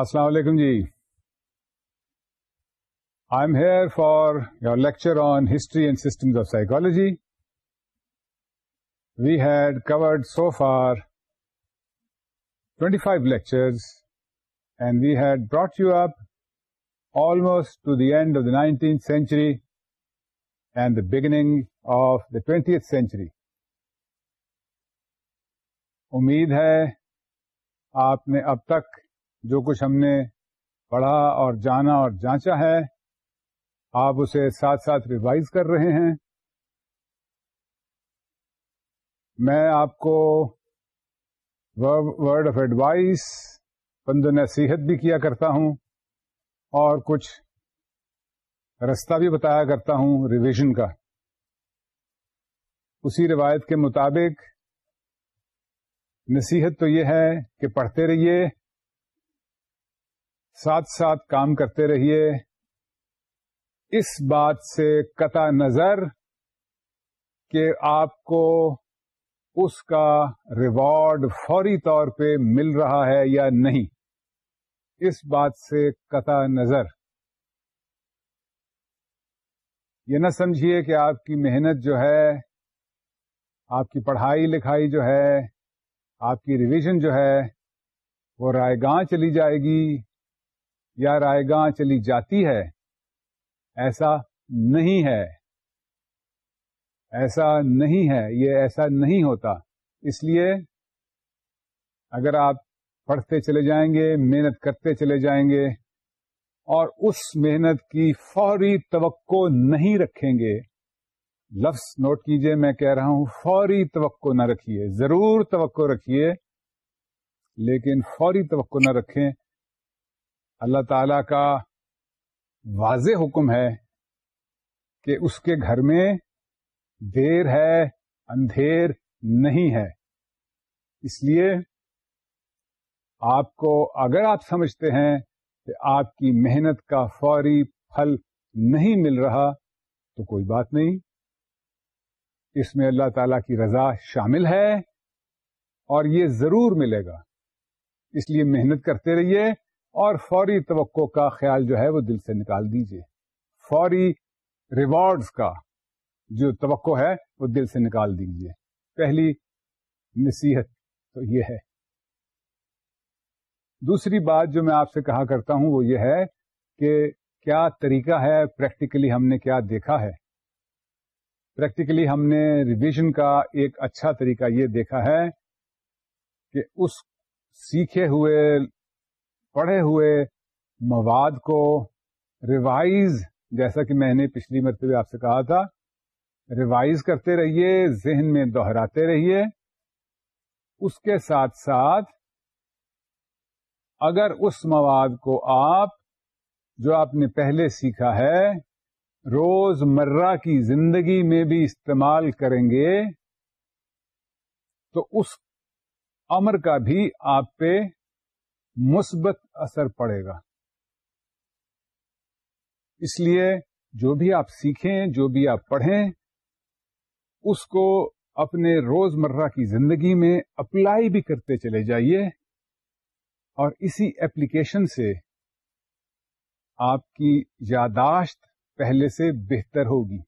السلام علیکم جی I am here for your lecture on history and systems of psychology we had covered so far twenty five lectures and we had brought you up almost to the end of the nineteenth century and the beginning of the twentieth century امید ہے آپ نے اب تک جو کچھ ہم نے پڑھا اور جانا اور جانچا ہے آپ اسے ساتھ ساتھ ریوائز کر رہے ہیں میں آپ کو ورڈ آف پند بند نصیحت بھی کیا کرتا ہوں اور کچھ رستہ بھی بتایا کرتا ہوں ریویژن کا اسی روایت کے مطابق نصیحت تو یہ ہے کہ پڑھتے رہیے ساتھ ساتھ کام کرتے رہیے اس بات سے قطع نظر کہ آپ کو اس کا ریوارڈ فوری طور پہ مل رہا ہے یا نہیں اس بات سے قطع نظر یہ نہ سمجھیے کہ آپ کی محنت جو ہے آپ کی پڑھائی لکھائی جو ہے آپ کی ریویژن جو ہے وہ رائے گاہ چلی جائے گی یا رائے گاہ چلی جاتی ہے ایسا نہیں ہے ایسا نہیں ہے یہ ایسا نہیں ہوتا اس لیے اگر آپ پڑھتے چلے جائیں گے محنت کرتے چلے جائیں گے اور اس محنت کی فوری توقع نہیں رکھیں گے لفظ نوٹ کیجئے میں کہہ رہا ہوں فوری توقع نہ رکھیے ضرور توقع رکھیے لیکن فوری توقع نہ رکھیں اللہ تعالی کا واضح حکم ہے کہ اس کے گھر میں دیر ہے اندھیر نہیں ہے اس لیے آپ کو اگر آپ سمجھتے ہیں کہ آپ کی محنت کا فوری پھل نہیں مل رہا تو کوئی بات نہیں اس میں اللہ تعالی کی رضا شامل ہے اور یہ ضرور ملے گا اس لیے محنت کرتے رہیے اور فوری توقع کا خیال جو ہے وہ دل سے نکال دیجیے فوری ریوارڈز کا جو توقع ہے وہ دل سے نکال دیجیے پہلی نصیحت تو یہ ہے دوسری بات جو میں آپ سے کہا کرتا ہوں وہ یہ ہے کہ کیا طریقہ ہے پریکٹیکلی ہم نے کیا دیکھا ہے پریکٹیکلی ہم نے ریویژن کا ایک اچھا طریقہ یہ دیکھا ہے کہ اس سیکھے ہوئے پڑھے ہوئے مواد کو ریوائز جیسا کہ میں نے پچھلی مرتبہ آپ سے کہا تھا ریوائز کرتے رہیے ذہن میں دہراتے رہیے اس کے ساتھ ساتھ اگر اس مواد کو آپ جو آپ نے پہلے سیکھا ہے روز مرہ کی زندگی میں بھی استعمال کریں گے تو اس امر کا بھی آپ پہ مثبت اثر پڑے گا اس لیے جو بھی آپ سیکھیں جو بھی آپ پڑھیں اس کو اپنے روز مرہ کی زندگی میں اپلائی بھی کرتے چلے جائیے اور اسی اپلیکیشن سے آپ کی یاداشت پہلے سے بہتر ہوگی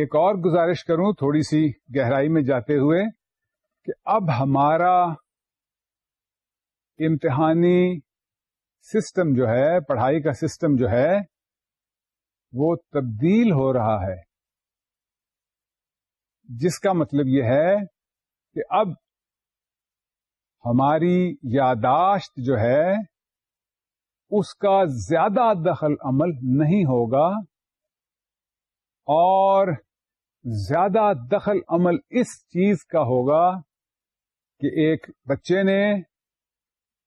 ایک اور گزارش کروں تھوڑی سی گہرائی میں جاتے ہوئے کہ اب ہمارا امتحانی سسٹم جو ہے پڑھائی کا سسٹم جو ہے وہ تبدیل ہو رہا ہے جس کا مطلب یہ ہے کہ اب ہماری یاداشت جو ہے اس کا زیادہ دخل عمل نہیں ہوگا اور زیادہ دخل عمل اس چیز کا ہوگا کہ ایک بچے نے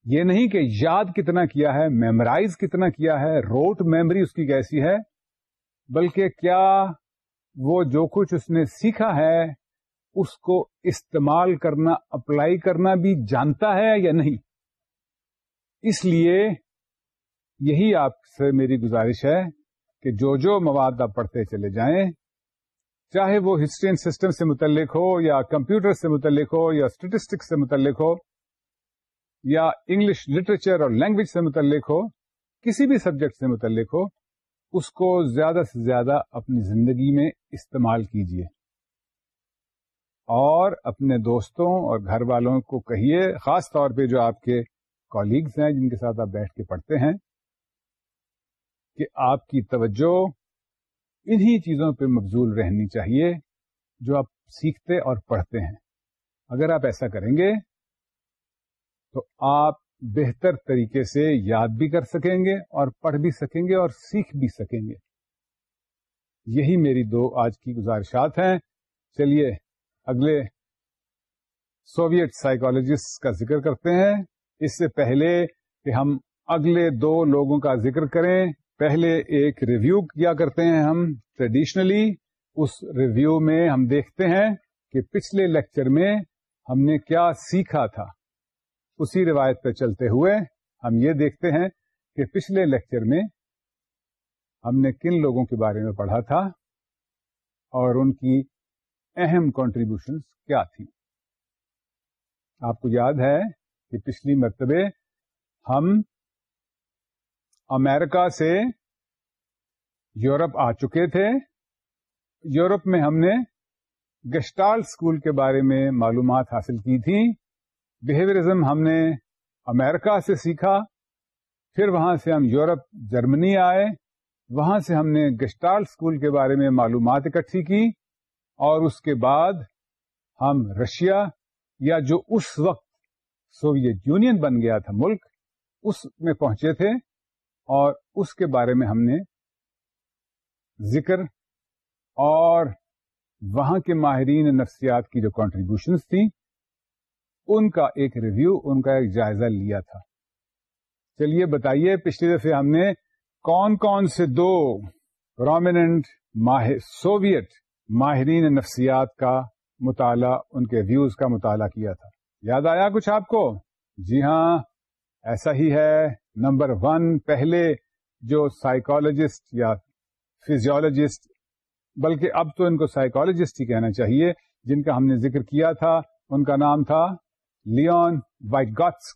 یہ نہیں کہ یاد کتنا کیا ہے میمرائز کتنا کیا ہے روٹ میمری اس کی کیسی ہے بلکہ کیا وہ جو کچھ اس نے سیکھا ہے اس کو استعمال کرنا اپلائی کرنا بھی جانتا ہے یا نہیں اس لیے یہی آپ سے میری گزارش ہے کہ جو جو مواد آپ پڑھتے چلے جائیں چاہے وہ ہسٹری اینڈ سسٹم سے متعلق ہو یا کمپیوٹر سے متعلق ہو یا اسٹیٹسٹکس سے متعلق ہو یا انگلش لٹریچر اور لینگویج سے متعلق ہو کسی بھی سبجیکٹ سے متعلق ہو اس کو زیادہ سے زیادہ اپنی زندگی میں استعمال کیجیے اور اپنے دوستوں اور گھر والوں کو کہیے خاص طور پہ جو آپ کے کالیگس ہیں جن کے ساتھ آپ بیٹھ کے پڑھتے ہیں کہ آپ کی توجہ انہی چیزوں پہ مبزول رہنی چاہیے جو آپ سیکھتے اور پڑھتے ہیں اگر آپ ایسا کریں گے تو آپ بہتر طریقے سے یاد بھی کر سکیں گے اور پڑھ بھی سکیں گے اور سیکھ بھی سکیں گے یہی میری دو آج کی گزارشات ہیں چلیے اگلے سوویٹ سائیکالوجسٹ کا ذکر کرتے ہیں اس سے پہلے کہ ہم اگلے دو لوگوں کا ذکر کریں پہلے ایک ریویو کیا کرتے ہیں ہم ٹریڈیشنلی اس ریویو میں ہم دیکھتے ہیں کہ پچھلے لیکچر میں ہم نے کیا سیکھا تھا اسی روایت پہ چلتے ہوئے ہم یہ دیکھتے ہیں کہ پچھلے لیکچر میں ہم نے کن لوگوں کے بارے میں پڑھا تھا اور ان کی اہم کانٹریبیوشن کیا تھی آپ کو یاد ہے کہ پچھلی مرتبے ہم امریکہ سے یورپ آ چکے تھے یورپ میں ہم نے گسٹال اسکول کے بارے میں معلومات حاصل کی تھی بہیویئرزم ہم نے امیرکا سے سیکھا پھر وہاں سے ہم یورپ جرمنی آئے وہاں سے ہم نے گسٹال اسکول کے بارے میں معلومات اکٹھی کی اور اس کے بعد ہم رشیا یا جو اس وقت سوویت یونین بن گیا تھا ملک اس میں پہنچے تھے اور اس کے بارے میں ہم نے ذکر اور وہاں کے ماہرین نفسیات کی جو کانٹریبیوشنس تھیں ان کا ایک ریویو ان کا ایک جائزہ لیا تھا چلیے بتائیے پچھلی دفعہ ہم نے کون کون سے دو ماہر سوویت ماہرین نفسیات کا مطالعہ ان کے ویوز کا مطالعہ کیا تھا یاد آیا کچھ آپ کو جی ہاں ایسا ہی ہے نمبر ون پہلے جو سائیکولوجسٹ یا فیزیولوجسٹ بلکہ اب تو ان کو سائیکالوجسٹ ہی کہنا چاہیے جن کا ہم نے ذکر کیا تھا ان کا نام تھا لیون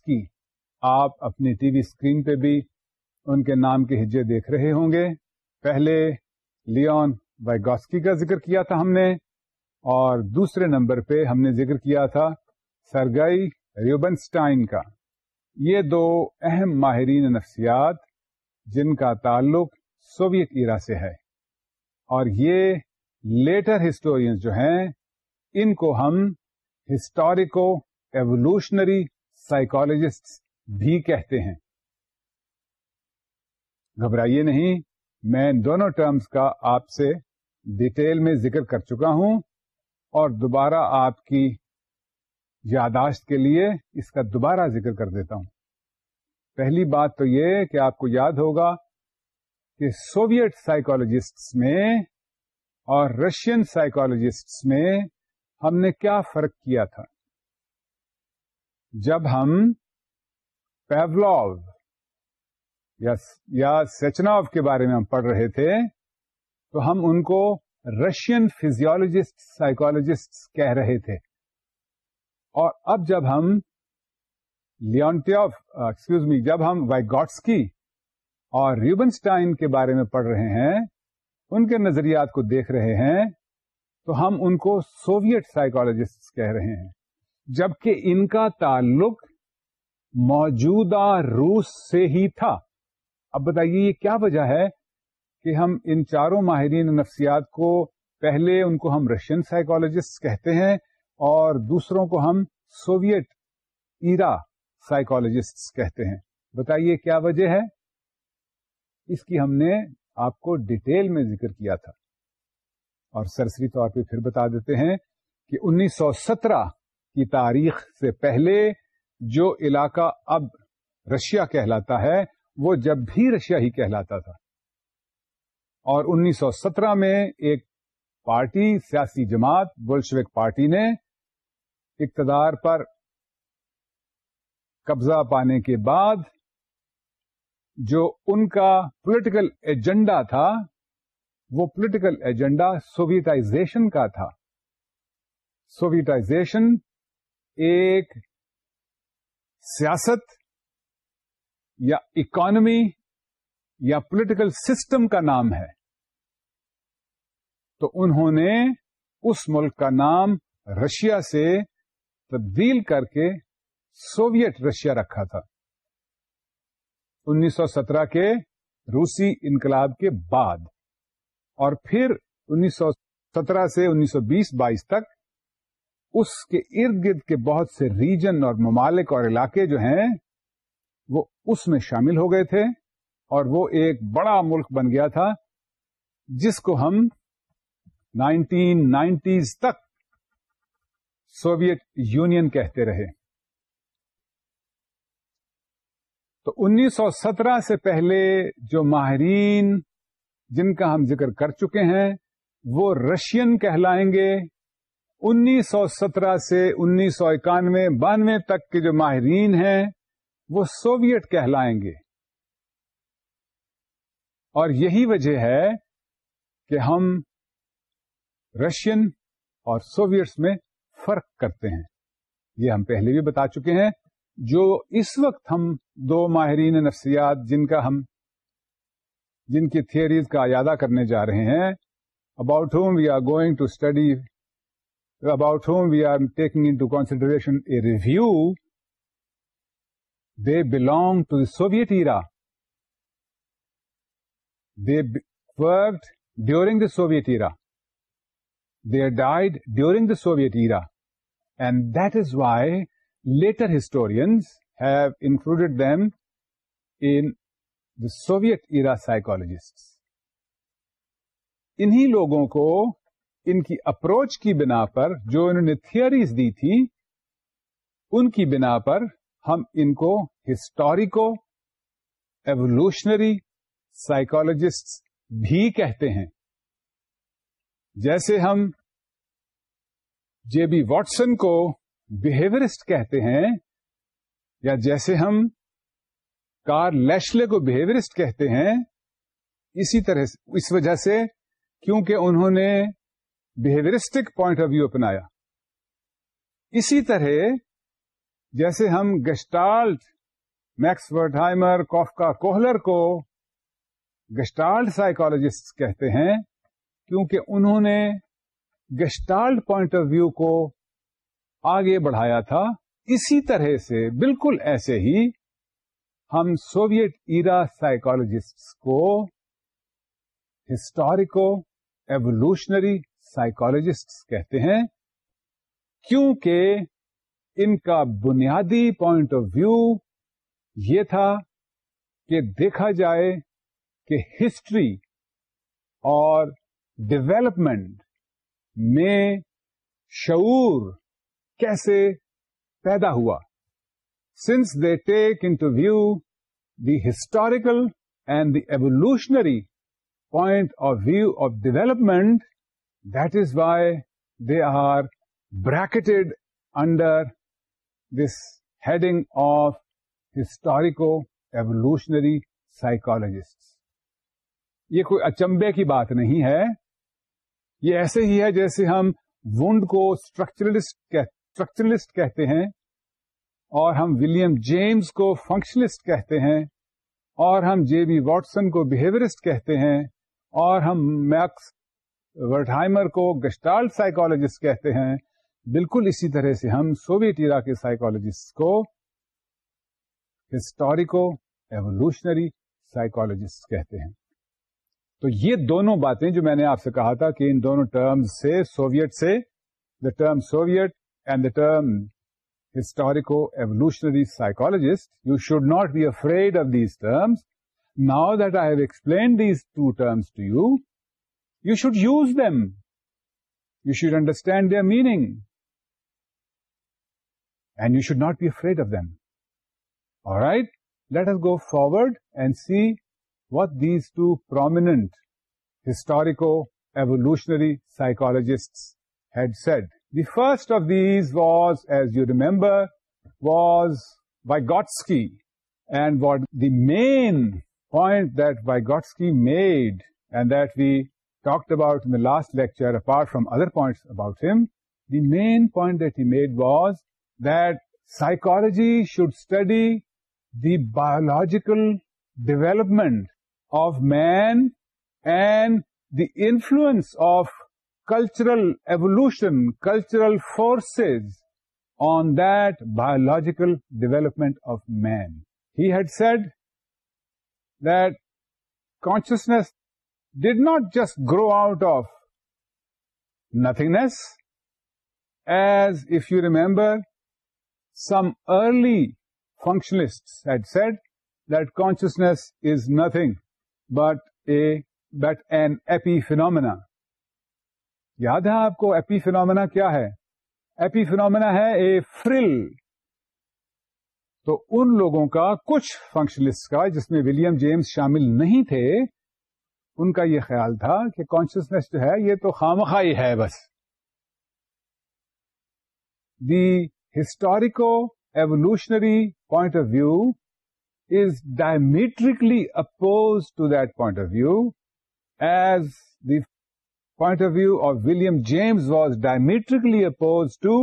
کی آپ اپنی ٹی وی اسکرین پہ بھی ان کے نام کے ہجے دیکھ رہے ہوں گے پہلے لیون لیگاسکی کا ذکر کیا تھا ہم نے اور دوسرے نمبر پہ ہم نے ذکر کیا تھا سرگئی ریوبنسٹائن کا یہ دو اہم ماہرین نفسیات جن کا تعلق سوویت ایرا سے ہے اور یہ لیٹر ہسٹورینز جو ہیں ان کو ہم ہسٹوریکو ایولیوشنری سائیکولوجسٹ بھی کہتے ہیں گھبرائیے نہیں میں دونوں ٹرمز کا آپ سے ڈیٹیل میں ذکر کر چکا ہوں اور دوبارہ آپ کی یاداشت کے لیے اس کا دوبارہ ذکر کر دیتا ہوں پہلی بات تو یہ کہ آپ کو یاد ہوگا کہ سوویٹ سائیکالوجسٹس میں اور رشین سائیکولوجسٹ میں ہم نے کیا فرق کیا تھا جب ہم پیولاو یا سیچناف کے بارے میں ہم پڑھ رہے تھے تو ہم ان کو رشین فیزیولوجسٹ سائیکولوجسٹ کہہ رہے تھے اور اب جب ہم لیونٹیوف ایکسکیوز می جب ہم وائگوٹسکی اور ریوبنسٹائن کے بارے میں پڑھ رہے ہیں ان کے نظریات کو دیکھ رہے ہیں تو ہم ان کو سوویٹ سائیکولوجسٹ کہہ رہے ہیں جبکہ ان کا تعلق موجودہ روس سے ہی تھا اب بتائیے یہ کیا وجہ ہے کہ ہم ان چاروں ماہرین نفسیات کو پہلے ان کو ہم رشین سائیکولوجسٹ کہتے ہیں اور دوسروں کو ہم سوویت ایرا سائیکولوجسٹ کہتے ہیں بتائیے کیا وجہ ہے اس کی ہم نے آپ کو ڈیٹیل میں ذکر کیا تھا اور سرسری طور پہ پھر بتا دیتے ہیں کہ انیس سو سترہ کی تاریخ سے پہلے جو علاقہ اب رشیا کہلاتا ہے وہ جب بھی رشیا ہی کہلاتا تھا اور انیس سو سترہ میں ایک پارٹی سیاسی جماعت بولشوک پارٹی نے اقتدار پر قبضہ پانے کے بعد جو ان کا پولیٹیکل ایجنڈا تھا وہ پولیٹیکل ایجنڈا سوویٹائزیشن کا تھا سوویٹائزیشن ایک سیاست یا اکانمی یا پولیٹیکل سسٹم کا نام ہے تو انہوں نے اس ملک کا نام رشیا سے تبدیل کر کے سوویٹ رشیا رکھا تھا انیس سو سترہ کے روسی انقلاب کے بعد اور پھر انیس سو سترہ سے انیس سو بیس بائیس تک اس کے ارد گرد کے بہت سے ریجن اور ممالک اور علاقے جو ہیں وہ اس میں شامل ہو گئے تھے اور وہ ایک بڑا ملک بن گیا تھا جس کو ہم نائنٹین نائنٹیز تک سوویت یونین کہتے رہے تو انیس سو سترہ سے پہلے جو ماہرین جن کا ہم ذکر کر چکے ہیں وہ رشین کہلائیں گے انیس سو سترہ سے انیس سو اکانوے بانوے تک کے جو ماہرین ہیں وہ سوویٹ کہلائیں گے اور یہی وجہ ہے کہ ہم رشین اور سوویٹس میں فرق کرتے ہیں یہ ہم پہلے بھی بتا چکے ہیں جو اس وقت ہم دو ماہرین نفسیات جن کا ہم جن کی تھیئرز کا اعادہ کرنے جا رہے ہیں about whom we are going to study about whom we are taking into consideration a review they belong to the Soviet ای work during the Soviet era they اڈائیڈ during the Soviet era and that is why later historians have included them in Soviet era psychologist انہیں لوگوں کو ان کی approach کی بنا پر جو انہوں نے تھیئریز دی تھی ان کی بنا پر ہم ان کو ہسٹوریکو ایولیوشنری سائیکولوجسٹ بھی کہتے ہیں جیسے ہم جے بی واٹسن کو بہیورسٹ کہتے ہیں یا جیسے ہم کار لیشلے کو بہیورسٹ کہتے ہیں اسی طرح اس وجہ سے کیونکہ انہوں نے بہیورسٹک پوائنٹ آف ویو اپنایا اسی طرح جیسے ہم گسٹالٹ میکس ورڈہائمر ہائمر کوفکا کوہلر کو گسٹالٹ سائیکولوجسٹ کہتے ہیں کیونکہ انہوں نے گسٹالٹ پوائنٹ آف ویو کو آگے بڑھایا تھا اسی طرح سے بالکل ایسے ہی ہم سوویٹ ایرا سائیکولوجسٹ کو ہسٹوریکو ایولیوشنری سائیکالوجسٹ کہتے ہیں کیونکہ ان کا بنیادی پوائنٹ آف ویو یہ تھا کہ دیکھا جائے کہ ہسٹری اور ڈیولپمنٹ میں شعور کیسے پیدا ہوا since they take into view the historical and the evolutionary point of view of development bracket under this heading of historico evolutionary psychologist یہ کوئی اچمبے کی بات نہیں ہے یہ ایسے ہی ہے جیسے ہم ونڈ کو اسٹرکچرلسٹ اسٹرکچرلسٹ کہتے ہیں اور ہم ولیم جیمز کو فنکشنلسٹ کہتے ہیں اور ہم جے بی واٹسن کو بہیورسٹ کہتے ہیں اور ہم میکس ورٹہائمر کو گسٹال سائیکالوجسٹ کہتے ہیں بالکل اسی طرح سے ہم سوویٹ سائیکالوجسٹ کو ہسٹوریکو ایوولوشنری سائیکولوجسٹ کہتے ہیں تو یہ دونوں باتیں جو میں نے آپ سے کہا تھا کہ ان دونوں ٹرمز سے سوویٹ سے the term Soviet and the term historico evolutionary psychologist you should not be afraid of these terms now that I have explain these two terms to you You should use them. You should understand their meaning. And you should not be afraid of them. Alright, let us go forward and see what these two prominent historico-evolutionary psychologists had said. The first of these was, as you remember, was Vygotsky. And what the main point that Vygotsky made, and that we talked about in the last lecture, apart from other points about him, the main point that he made was that psychology should study the biological development of man and the influence of cultural evolution, cultural forces on that biological development of man. He had said that consciousness did not just grow out of nothingness as if you remember some early functionalist had said that consciousness is nothing but a but an epiphenomena یاد ہے آپ کو ایپی phenomena کیا ہے ایپی ہے اے فرل تو ان لوگوں کا کچھ فنکشنسٹ کا جس میں ولیم جیمز شامل نہیں تھے ان کا یہ خیال تھا کہ کانشیسنیس جو ہے یہ تو خامخائی ہے بس the historico evolutionary point of view is diametrically oppose to that point of view as the point of view of William James was diametrically oppose to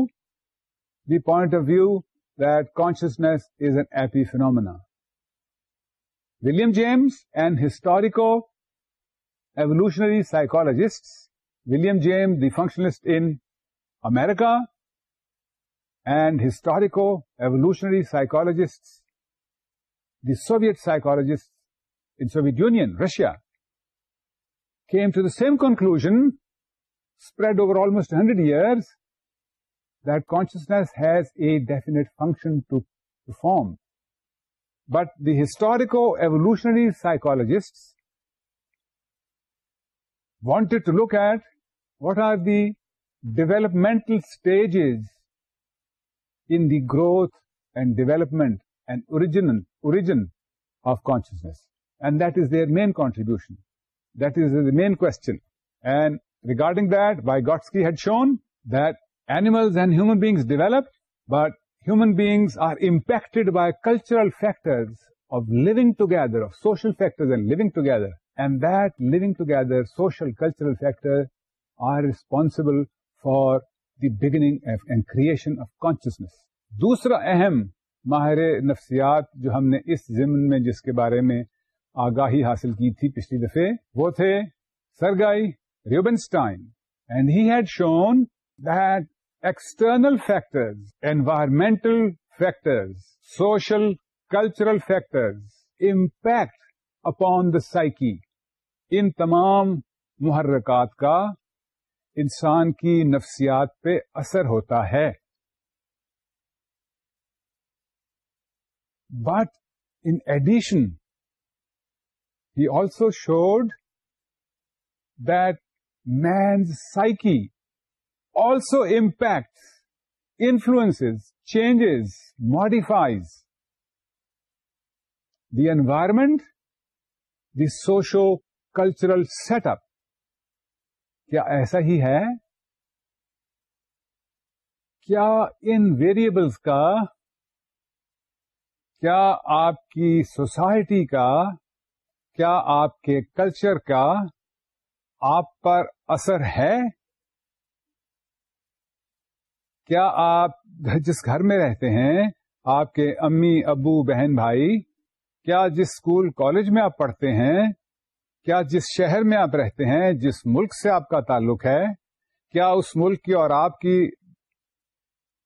the point of view that consciousness is an epiphenomena William James and historico evolutionary psychologists, William James, the functionalist in America, and historico-evolutionary psychologists, the Soviet psychologists in Soviet Union, Russia, came to the same conclusion, spread over almost 100 years, that consciousness has a definite function to perform. But the historico-evolutionary psychologists wanted to look at what are the developmental stages in the growth and development and origin of consciousness. And that is their main contribution. That is the main question. And regarding that, Vygotsky had shown that animals and human beings developed, but human beings are impacted by cultural factors of living together, of social factors and living together. And that living together social cultural factor are the for the and creation of consciousness دوسرا اہم ماہر نفسیات جو ہم نے اس ضمن میں جس کے بارے میں آگاہی حاصل کی تھی پچھلی دفعے وہ تھے Sergei Rubinstein and he had shown that external factors environmental factors social cultural factors impact upon the psyche ان تمام محرکات کا انسان کی نفسیات پہ اثر ہوتا ہے but in addition he also showed that man's psyche also impact influence changes modifies the environment the socio cultural set up کیا ایسا ہی ہے کیا ان ویریبلس کا کیا آپ کی سوسائٹی کا کیا آپ کے کلچر کا آپ پر اثر ہے کیا آپ جس گھر میں رہتے ہیں آپ کے امی ابو بہن بھائی کیا جس اسکول کالج میں آپ پڑھتے ہیں کیا جس شہر میں آپ رہتے ہیں جس ملک سے آپ کا تعلق ہے کیا اس ملک کی اور آپ کی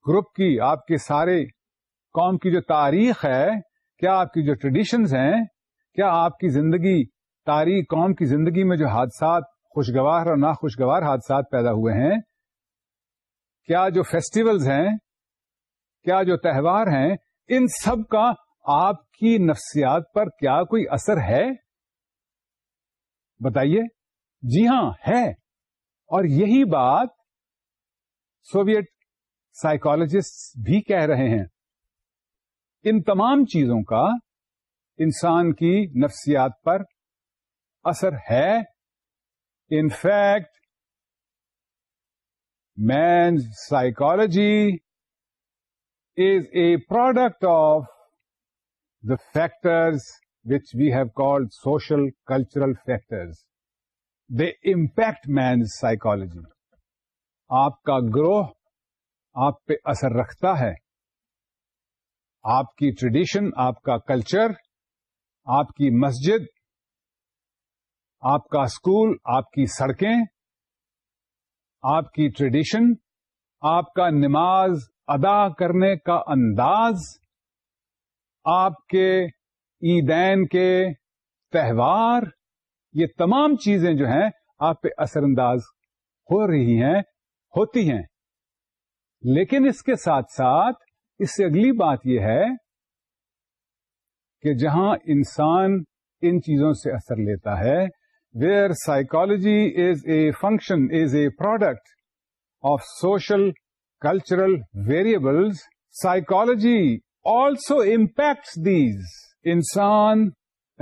گروپ کی آپ کے سارے قوم کی جو تاریخ ہے کیا آپ کی جو ٹریڈیشنز ہیں کیا آپ کی زندگی تاریخ قوم کی زندگی میں جو حادثات خوشگوار اور ناخوشگوار حادثات پیدا ہوئے ہیں کیا جو فیسٹیولز ہیں کیا جو تہوار ہیں ان سب کا آپ کی نفسیات پر کیا کوئی اثر ہے بتائیے جی ہاں ہے اور یہی بات سوویت سائیکالوجسٹ بھی کہہ رہے ہیں ان تمام چیزوں کا انسان کی نفسیات پر اثر ہے in fact man psychology is a product of the factors which have called social cultural factors they impact man's psychology. آپ کا گروہ آپ پہ اثر رکھتا ہے آپ کی ٹریڈیشن آپ کا کلچر آپ کی مسجد آپ کا اسکول آپ کی سڑکیں آپ کی ٹریڈیشن آپ کا نماز ادا کرنے کا انداز آپ کے عیدین کے تہوار یہ تمام چیزیں جو ہیں آپ پہ اثر انداز ہو رہی ہیں ہوتی ہیں لیکن اس کے ساتھ ساتھ اس سے اگلی بات یہ ہے کہ جہاں انسان ان چیزوں سے اثر لیتا ہے where psychology is a function is a product of social cultural variables psychology also impacts these انسان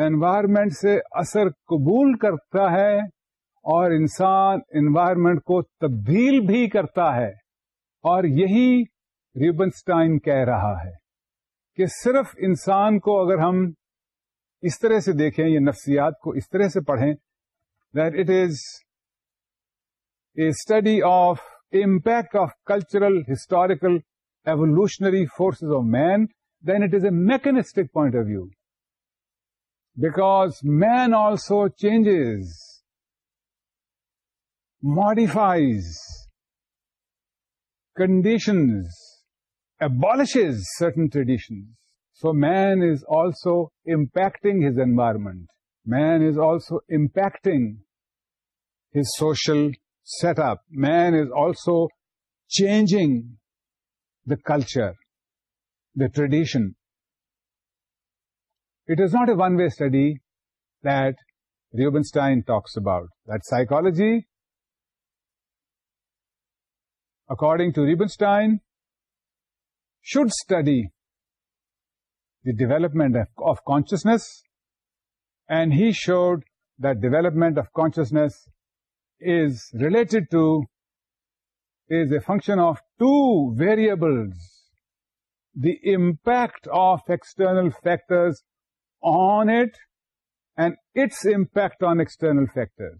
انوائرمنٹ سے اثر قبول کرتا ہے اور انسان انوائرمنٹ کو تبدیل بھی کرتا ہے اور یہی ریوبنسٹائن کہہ رہا ہے کہ صرف انسان کو اگر ہم اس طرح سے دیکھیں یا نفسیات کو اس طرح سے پڑھیں that it is a study of impact of cultural historical evolutionary forces of man then it is a mechanistic point of view, because man also changes, modifies, conditions, abolishes certain traditions. So man is also impacting his environment. Man is also impacting his social setup. Man is also changing the culture the tradition. It is not a one-way study that Rubinstein talks about, that psychology, according to Rubinstein, should study the development of consciousness, and he showed that development of consciousness is related to, is a function of two variables the impact of external factors on it and its impact on external factors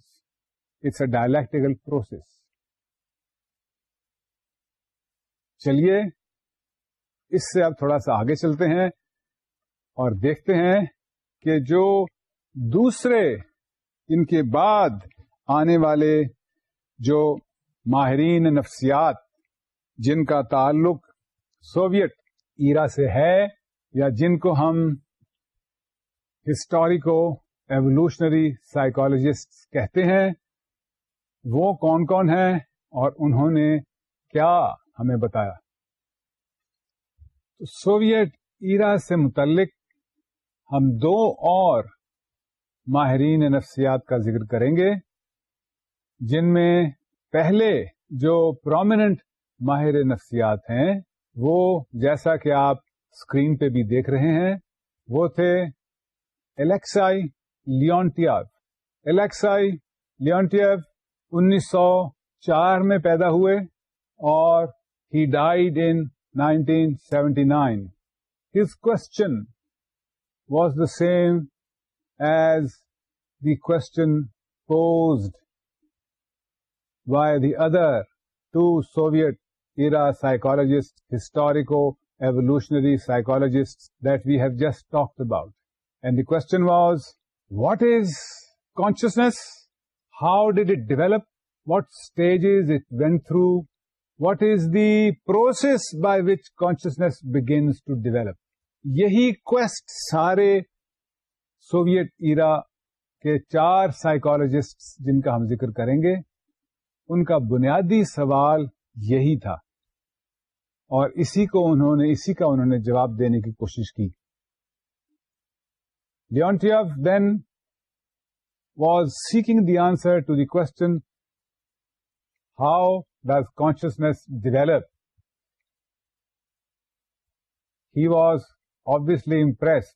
it's a dialectical process چلیے اس سے آپ تھوڑا سا آگے چلتے ہیں اور دیکھتے ہیں کہ جو دوسرے ان کے بعد آنے والے جو ماہرین نفسیات جن کا تعلق سوویت ایرا سے ہے یا جن کو ہم ہسٹوریکو ایولیوشنری سائیکولوجسٹ کہتے ہیں وہ کون کون ہیں اور انہوں نے کیا ہمیں بتایا تو سوویت ایرا سے متعلق ہم دو اور ماہرین نفسیات کا ذکر کریں گے جن میں پہلے جو پرومیننٹ ماہر نفسیات ہیں وہ جیسا کہ آپ اسکرین پہ بھی دیکھ رہے ہیں وہ تھے الیکسائی لیونٹیو الیکسائی لیونٹیو انیس سو چار میں پیدا ہوئے اور he died in nineteen seventy nine his question was the same as the question posed by the other two Soviet era psychologist historico evolutionary psychologist that we have just talked about and the کو what is consciousness how did it develop what stage is it when through what is the process by which consciousness begins to develop یہی کو سارے Soviet era کے چار psychologists جن کا ہم ذکر کریں گے ان کا بنیادی سوال یہی تھا اور اسی کو انہوں نے اسی کا انہوں نے جواب دینے کی کوشش کی then was seeking the answer to the question how does consciousness develop he was obviously impressed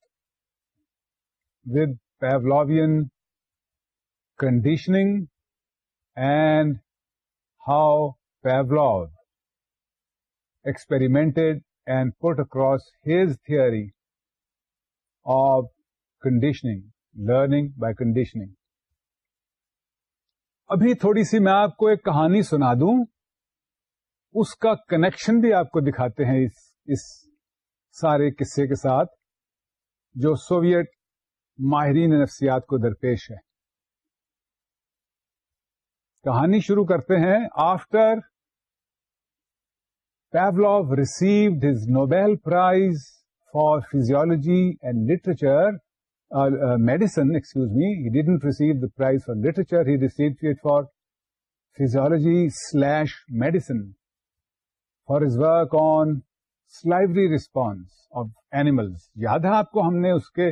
with Pavlovian conditioning and how Pavlov experiment and put across his theory of conditioning learning by conditioning ابھی تھوڑی سی میں آپ کو ایک کہانی سنا دوں اس کا کنیکشن بھی آپ کو دکھاتے ہیں اس سارے قصے کے ساتھ جو سوویٹ ماہرین نفسیات کو درپیش ہے کہانی شروع کرتے ہیں after Pavlov receive this Nobel price for physiology and literature medicine excuse me didn't receive the prize for literature he receive for physiology slash medicine for his work on سلائ response of animal یاد ہے آپ کو ہم نے اس کے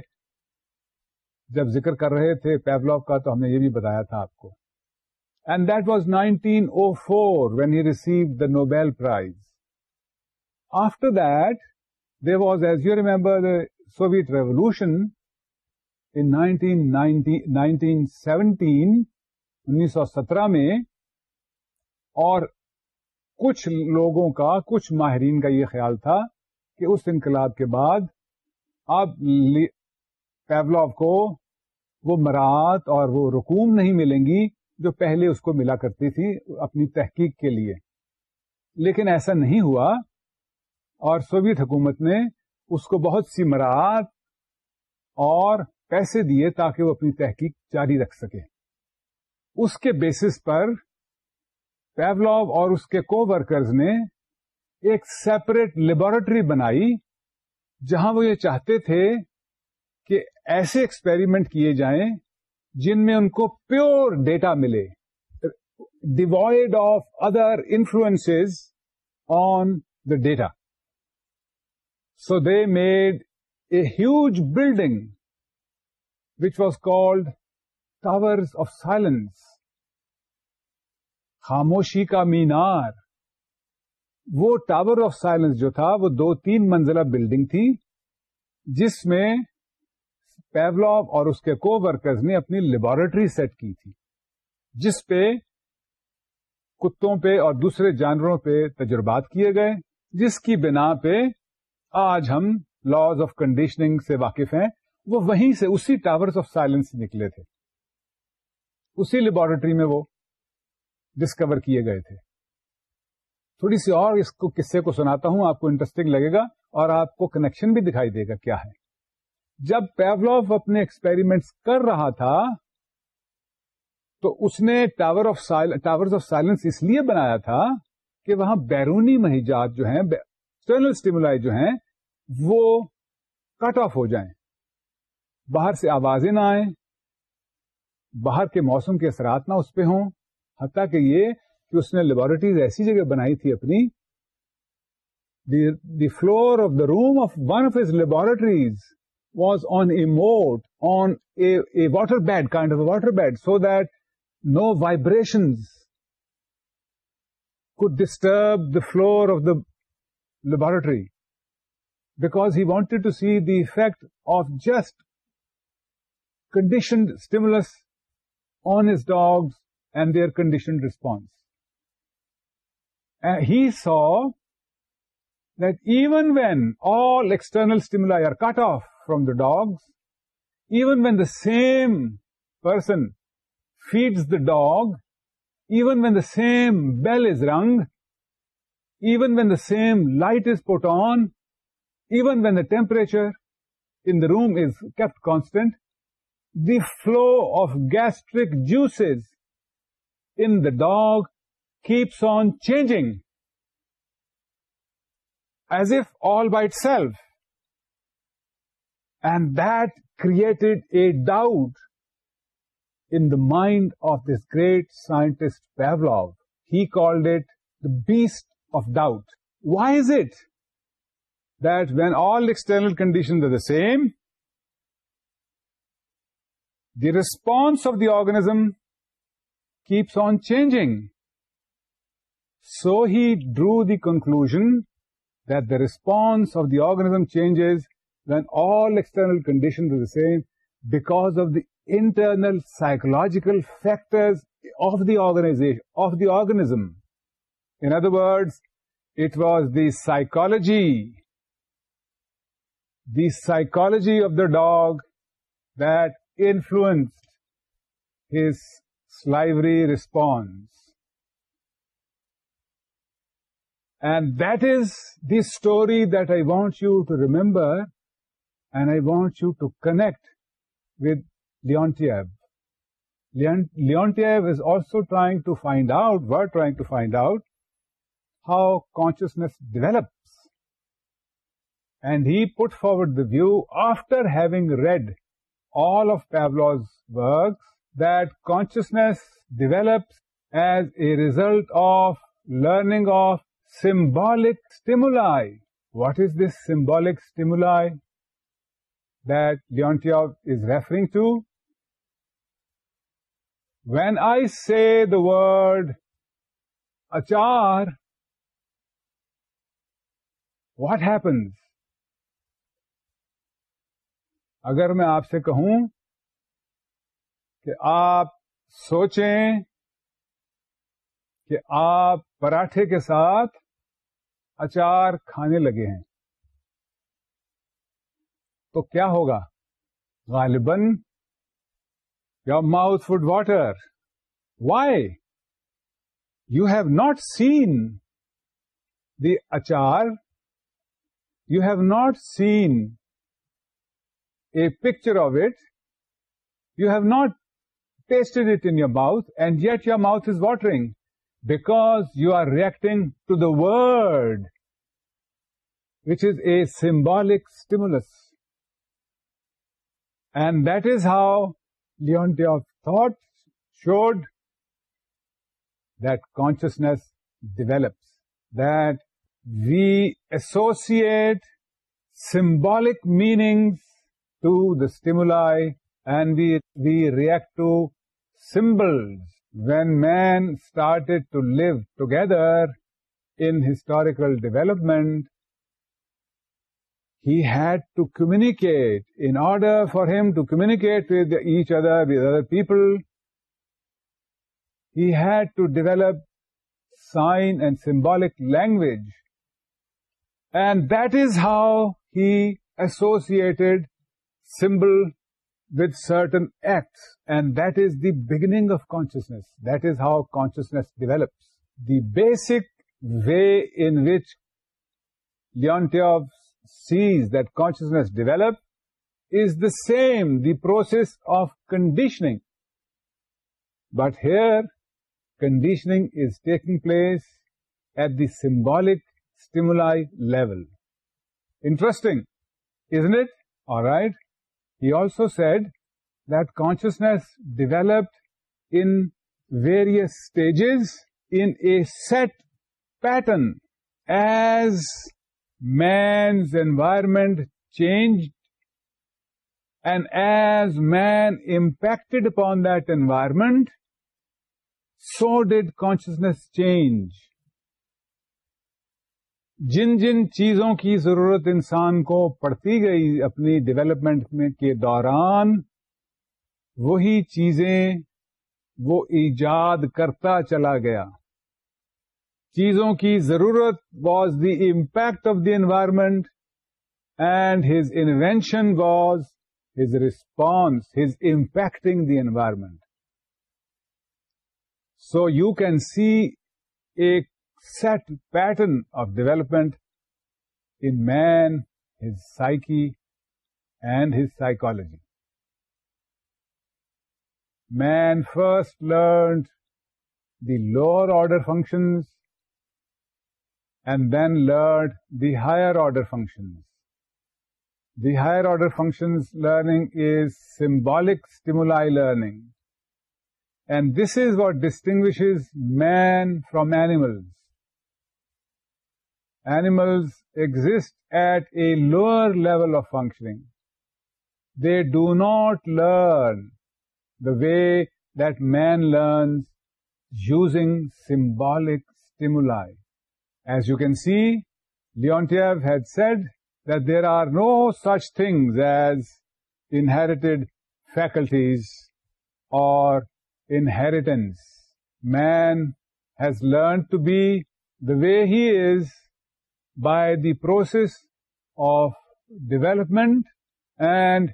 جب ذکر کر رہے تھے پیولاگ کا تو ہم نے یہ بھی بتایا تھا آپ کو and that was nineteen O four when he receive the Nobel price after that there was, as you remember Soviet revolution Revolution in 1917 میں اور کچھ لوگوں کا کچھ ماہرین کا یہ خیال تھا کہ اس انقلاب کے بعد اب پیولاو کو وہ مراعات اور وہ رکوم نہیں ملیں گی جو پہلے اس کو ملا کرتی تھی اپنی تحقیق کے لیے لیکن ایسا نہیں ہوا اور سوویت حکومت نے اس کو بہت سی مراعات اور پیسے دیے تاکہ وہ اپنی تحقیق جاری رکھ سکے اس کے بیسس پر پیولو اور اس کے کو ورکرز نے ایک سیپریٹ لیبورٹری بنائی جہاں وہ یہ چاہتے تھے کہ ایسے ایکسپیریمنٹ کیے جائیں جن میں ان کو پیور ڈیٹا ملے devoid of other influence on the data so they made a huge building which was called Towers of silence خاموشی کا مینار وہ ٹاور آف سائلنس جو تھا وہ دو تین منزلہ بلڈنگ تھی جس میں پیولاب اور اس کے کو ورکرز نے اپنی لیبورٹری سیٹ کی تھی جس پہ کتوں پہ اور دوسرے جانوروں پہ تجربات کیے گئے جس کی بنا پہ آج ہم لاس آف کنڈیشننگ سے واقف ہیں وہ وہیں سے اسی ٹاور آف سائلنس نکلے تھے اسی لیبورٹری میں وہ ڈسکور کیے گئے تھے تھوڑی سی اور اس کو قصے کو سناتا ہوں آپ کو انٹرسٹنگ لگے گا اور آپ کو کنیکشن بھی دکھائی دے گا کیا ہے جب پیولاف اپنے ایکسپیریمنٹس کر رہا تھا تو اس نے tower of tower of silence اس لیے بنایا تھا کہ وہاں بیرونی مہیجات جو ہیں اسٹیمولا جو ہیں وہ کٹ آف ہو جائیں باہر سے آوازیں نہ آئیں باہر کے موسم کے اثرات نہ اس پہ ہوں حتیٰ کہ یہ کہ اس نے لیبورٹریز ایسی جگہ بنائی تھی اپنی the floor of the room of one of his laboratories was on a moat on a water bed kind of a water bed so that no vibration کو disturb the floor of the laboratory. because he wanted to see the effect of just conditioned stimulus on his dogs and their conditioned response. And he saw that even when all external stimuli are cut off from the dogs, even when the same person feeds the dog, even when the same bell is rung, even when the same light is put on, even when the temperature in the room is kept constant, the flow of gastric juices in the dog keeps on changing, as if all by itself. And that created a doubt in the mind of this great scientist Pavlov. He called it the beast of doubt. Why is it that when all external conditions are the same, the response of the organism keeps on changing. So he drew the conclusion that the response of the organism changes when all external conditions are the same because of the internal psychological factors of the organism. In other words, it was the psychology the psychology of the dog that influenced his slavery response. And that is the story that I want you to remember, and I want you to connect with Leontiev. Leontiev is also trying to find out, how consciousness develops and he put forward the view, after having read all of Pavlov's works, that consciousness develops as a result of learning of symbolic stimuli. What is this symbolic stimuli that Leontief is referring to? When I say the word achar, what happens? اگر میں آپ سے کہوں کہ آپ سوچیں کہ آپ پراٹھے کے ساتھ اچار کھانے لگے ہیں تو کیا ہوگا غالباً یا mouth food water why you have not seen the achar you have not seen a picture of it. You have not tasted it in your mouth, and yet your mouth is watering because you are reacting to the word, which is a symbolic stimulus. And that is how Leontief thought showed that consciousness develops, that we associate symbolic meanings to the stimuli, and we react to symbols. When man started to live together in historical development, he had to communicate. In order for him to communicate with each other, with other people, he had to develop sign and symbolic language. And that is how he associated symbol with certain acts, and that is the beginning of consciousness. That is how consciousness develops. The basic way in which Leontief sees that consciousness develops is the same, the process of conditioning. But here, conditioning is taking place at the symbolic stimuli level. Interesting, isn't it? All right. He also said that consciousness developed in various stages in a set pattern. As man's environment changed and as man impacted upon that environment, so did consciousness change. جن جن چیزوں کی ضرورت انسان کو پڑتی گئی اپنی ڈیولپمنٹ میں کے دوران وہی چیزیں وہ ایجاد کرتا چلا گیا چیزوں کی ضرورت was the impact of the environment and his invention was his response his impacting the environment so you can see ایک set pattern of development in man, his psyche, and his psychology. Man first learned the lower order functions and then learned the higher order functions. The higher order functions learning is symbolic stimuli learning. And this is what distinguishes man from animals. Animals exist at a lower level of functioning. They do not learn the way that man learns using symbolic stimuli. As you can see, Leontief had said that there are no such things as inherited faculties or inheritance. Man has learned to be the way he is by the process of and and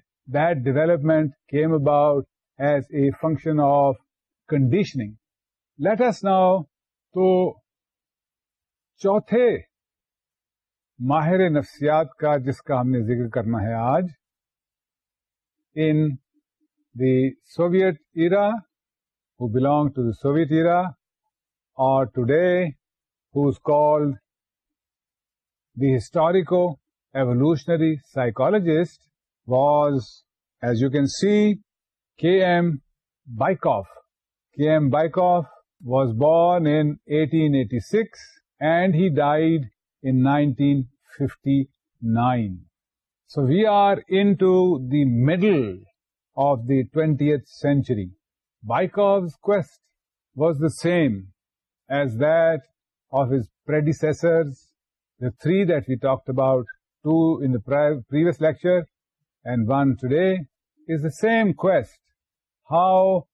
development came about as a function of conditioning let us now تو چوتھے ماہر نفسیات کا جس کا ہم نے ذکر کرنا ہے آج in the Soviet era who belong to the Soviet era اور today who is called the historico-evolutionary psychologist was, as you can see, K.M. Bykoff. K.M. Bykoff was born in 1886 and he died in 1959. So we are into the middle of the 20th century. Bykoff's quest was the same as that of his predecessors the three that we talked about, two in the previous lecture and one today, is the same quest. How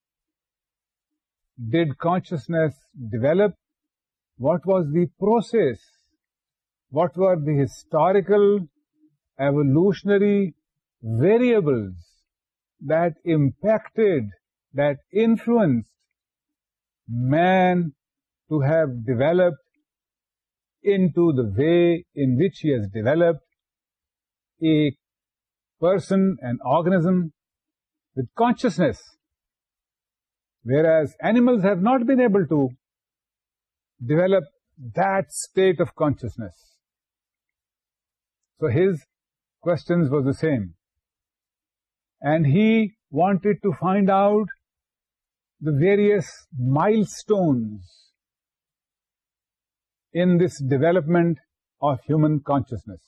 did consciousness develop? What was the process? What were the historical, evolutionary variables that impacted, that influenced man to have developed into the way in which he has developed a person, an organism with consciousness, whereas animals have not been able to develop that state of consciousness. So his questions were the same. And he wanted to find out the various milestones this development of human conscious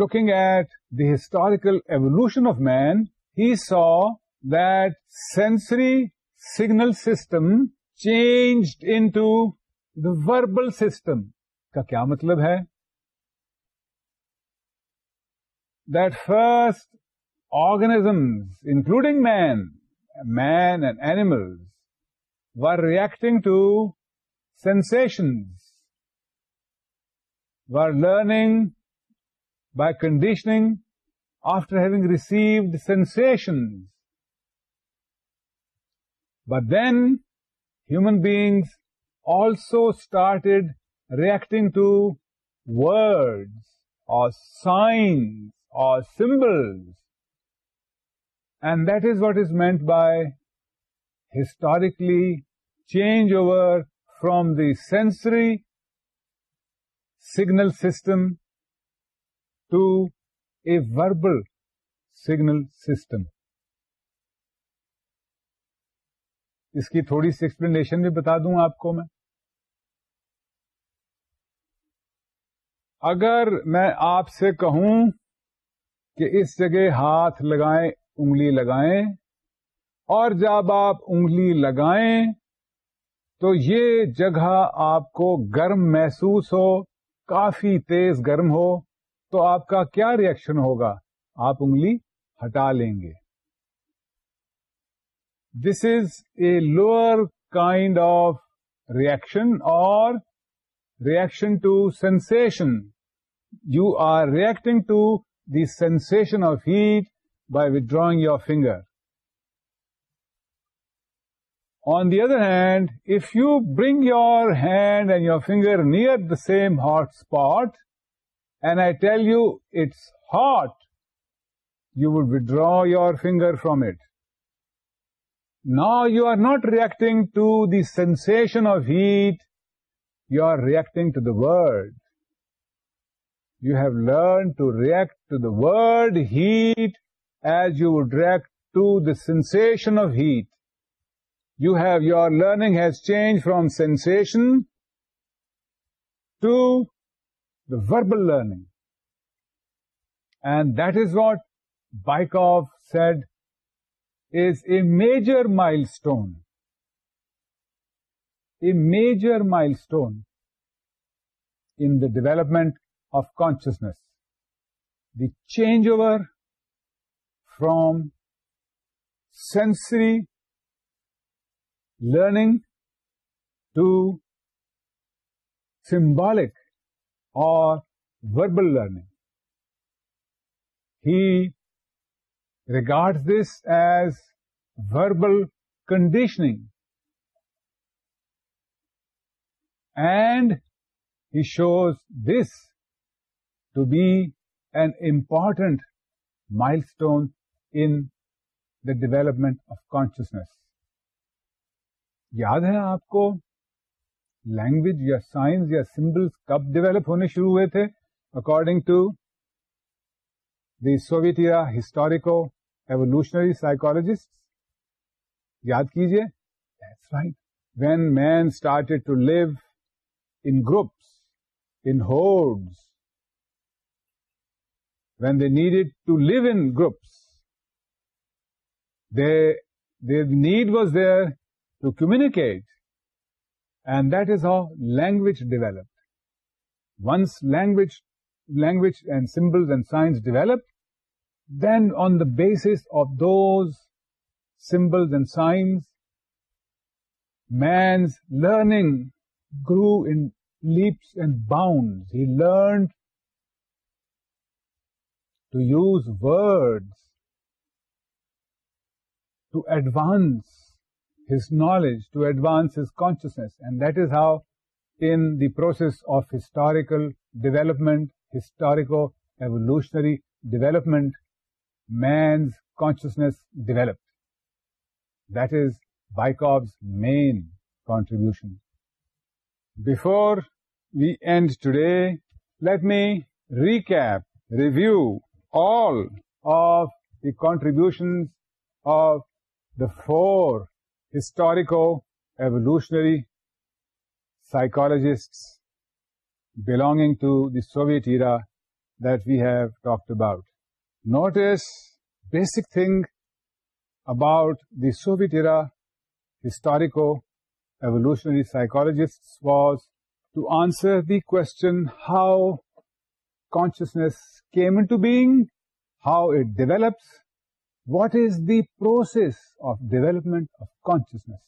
looking at the historical evolution of man he saw that sensory signal system change in to دور verbal system کا کیا مطلب ہے دسٹ organisms including man man and animals were reacting to sensations were learning by conditioning after having received sensations. But then human beings also started reacting to words or signs or symbols. And that is what is meant by historically changeover from the sensory signal system to a verbal signal system اس کی تھوڑی سی explanation بھی بتا دوں آپ کو میں اگر میں آپ سے کہوں کہ اس جگہ ہاتھ لگائیں انگلی لگائیں اور جب آپ انگلی لگائیں تو یہ جگہ آپ کو گرم محسوس ہو کافی تیز گرم ہو تو آپ کا کیا ریئیکشن ہوگا آپ انگلی ہٹا لیں گے this is a lower kind of reaction اور reaction to sensation you are reacting to the sensation of heat by withdrawing your finger On the other hand, if you bring your hand and your finger near the same hot spot, and I tell you it's hot, you would withdraw your finger from it. Now you are not reacting to the sensation of heat, you are reacting to the word. You have learned to react to the word heat as you would react to the sensation of heat your learning has changed from sensation to the verbal learning. And that is what Baikov said is a major milestone. A major milestone in the development of consciousness. The changeover from sensory learning to symbolic or verbal learning. He regards this as verbal conditioning, and he shows this to be an important milestone in the development of consciousness. یاد ہے آپ کو language یا signs یا symbols کب develop ہونے شروع ہوئے تھے اکارڈنگ ٹو دی یا ہسٹوریکو ایولیوشنری سائیکولوجسٹ یاد کیجیے when man started to live in groups and had to live in groups they they need was there to communicate, and that is how language developed. Once language and symbols and signs developed, then on the basis of those symbols and signs, man's learning grew in leaps and bounds. He learned to use words, to advance his knowledge, to advance his consciousness. And that is how, in the process of historical development, historico-evolutionary development, man's consciousness developed. That is Bykov's main contribution. Before we end today, let me review all of the contributions of the four historico-evolutionary psychologists belonging to the Soviet era that we have talked about. Notice basic thing about the Soviet era historico-evolutionary psychologists was to answer the question how consciousness came into being, how it develops, what is the process of development of consciousness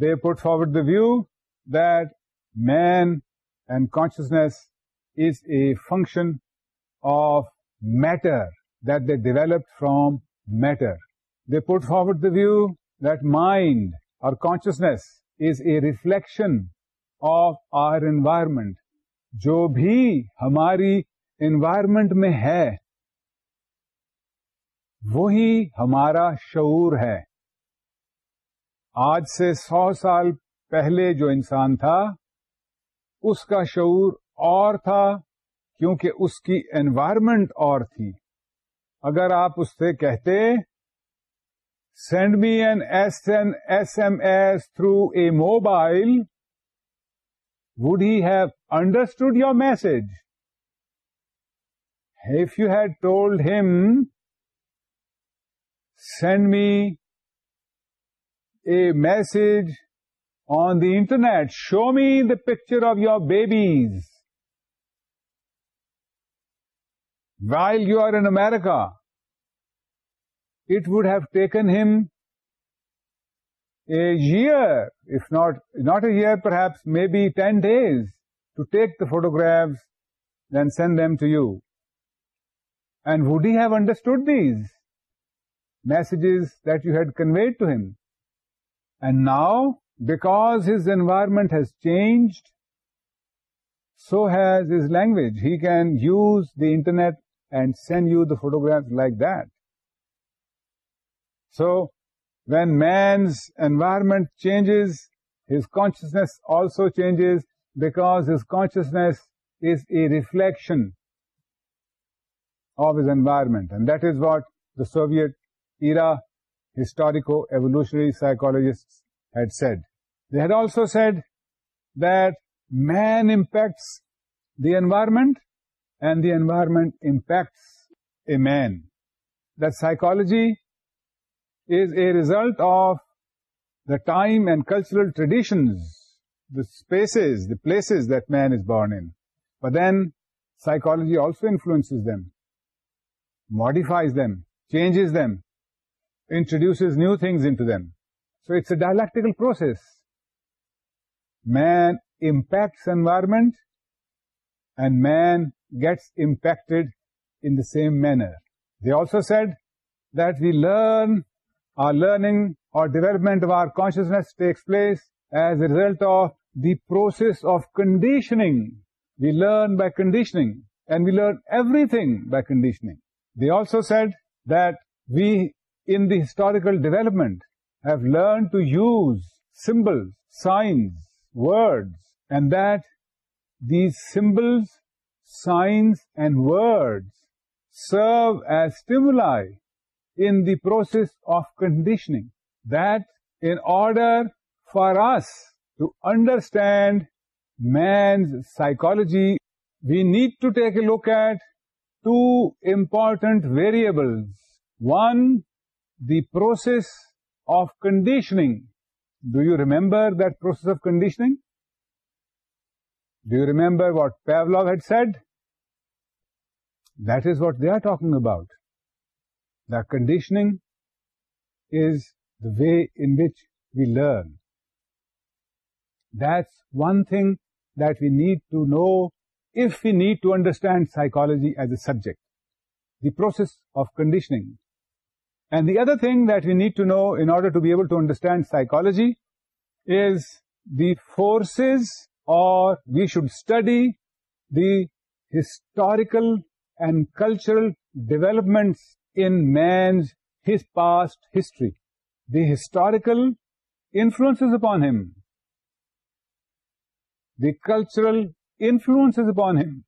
they put forward the view that man and consciousness is a function of matter that they develop from matter they put forward the view that mind or consciousness is a reflection of our environment جو بھی ہماری environment میں ہے وہی ہمارا شعور ہے آج سے سو سال پہلے جو انسان تھا اس کا شعور اور تھا کیونکہ اس کی انوائرمنٹ اور تھی اگر آپ اس سے کہتے send me an S an S M S through a mobile he have انڈرسٹ your message have you had told him send me a message on the internet, show me the picture of your babies while you are in America. It would have taken him a year, if not a year, perhaps maybe 10 days to take the photographs, then send them to you. And would he have understood these? messages that you had conveyed to him. And now, because his environment has changed, so has his language. He can use the internet and send you the photographs like that. So, when man's environment changes, his consciousness also changes, because his consciousness is a reflection of his environment. And that is what the Soviet era historico-evolutionary psychologists had said. They had also said that man impacts the environment and the environment impacts a man. That psychology is a result of the time and cultural traditions, the spaces, the places that man is born in. But then psychology also influences them, modifies them, changes them introduces new things into them. So it's a dialectical process. Man impacts environment and man gets impacted in the same manner. They also said that we learn, our learning or development of our consciousness takes place as a result of the process of conditioning. We learn by conditioning, and we learn everything by conditioning. They also said that we in the historical development have learned to use symbols, signs, words, and that these symbols, signs, and words serve as stimuli in the process of conditioning. That in order for us to understand man's psychology, we need to take a look at two important variables. One the process of conditioning. Do you remember that process of conditioning? Do you remember what Pavlov had said? That is what they are talking about. That conditioning is the way in which we learn. That's one thing that we need to know if we need to understand psychology as a subject. The process of conditioning. And the other thing that we need to know in order to be able to understand psychology is the forces, or we should study the historical and cultural developments in man's past history, the historical influences upon him, the cultural influences upon him,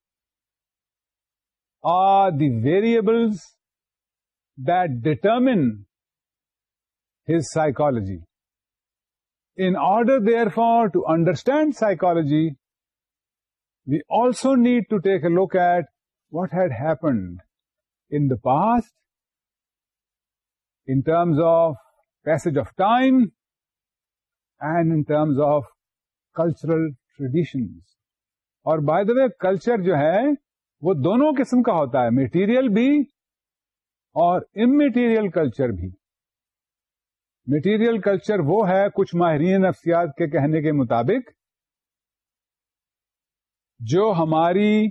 are the variables ن his psychology in order they for to understand psychology we also need to take a look at what had happened in the past in terms of piece of time and in terms of cultural traditions اور by the way culture جو ہے وہ دونوں قسم کا ہوتا ہے material بھی اور ان میٹیریل کلچر بھی میٹیریل کلچر وہ ہے کچھ ماہرین نفسیات کے کہنے کے مطابق جو ہماری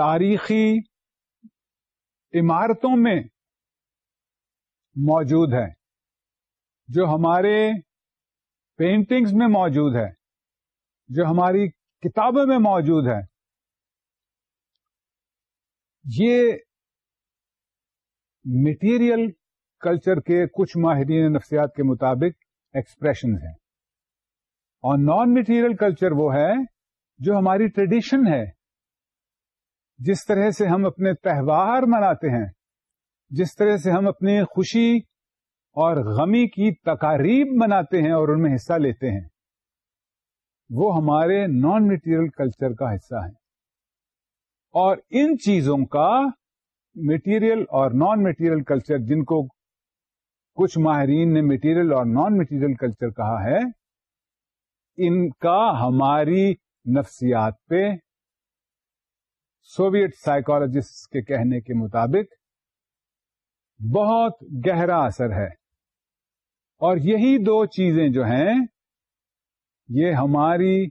تاریخی عمارتوں میں موجود ہے جو ہمارے پینٹنگز میں موجود ہے جو ہماری کتابوں میں موجود ہے یہ میٹیریل کلچر کے کچھ ماہرین نفسیات کے مطابق ایکسپریشن ہیں اور نان میٹیریل کلچر وہ ہے جو ہماری ٹریڈیشن ہے جس طرح سے ہم اپنے تہوار مناتے ہیں جس طرح سے ہم اپنی خوشی اور غمی کی تقاریب مناتے ہیں اور ان میں حصہ لیتے ہیں وہ ہمارے نان میٹیریل کلچر کا حصہ ہیں اور ان چیزوں کا میٹیریل اور نان میٹیریل کلچر جن کو کچھ ماہرین نے میٹیریل اور نان میٹیریل کلچر کہا ہے ان کا ہماری نفسیات پہ سوویٹ سائیکالوجسٹ کے کہنے کے مطابق بہت گہرا اثر ہے اور یہی دو چیزیں جو ہیں یہ ہماری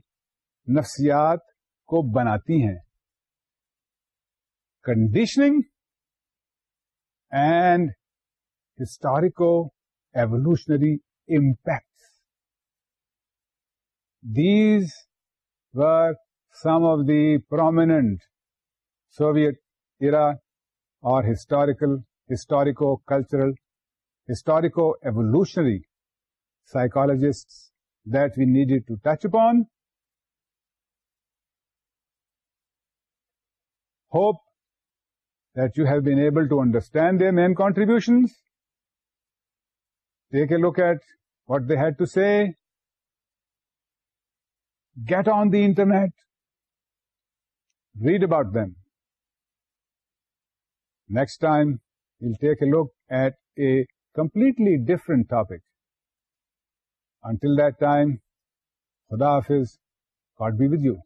نفسیات کو بناتی ہیں conditioning and historico-evolutionary impacts. These were some of the prominent Soviet era or historico-evolutionary psychologists that we needed to touch upon. Hope that you have been able to understand their main contributions, take a look at what they had to say, get on the internet, read about them. Next time, we'll take a look at a completely different topic. Until that time, Khuda Hafiz, God be with you.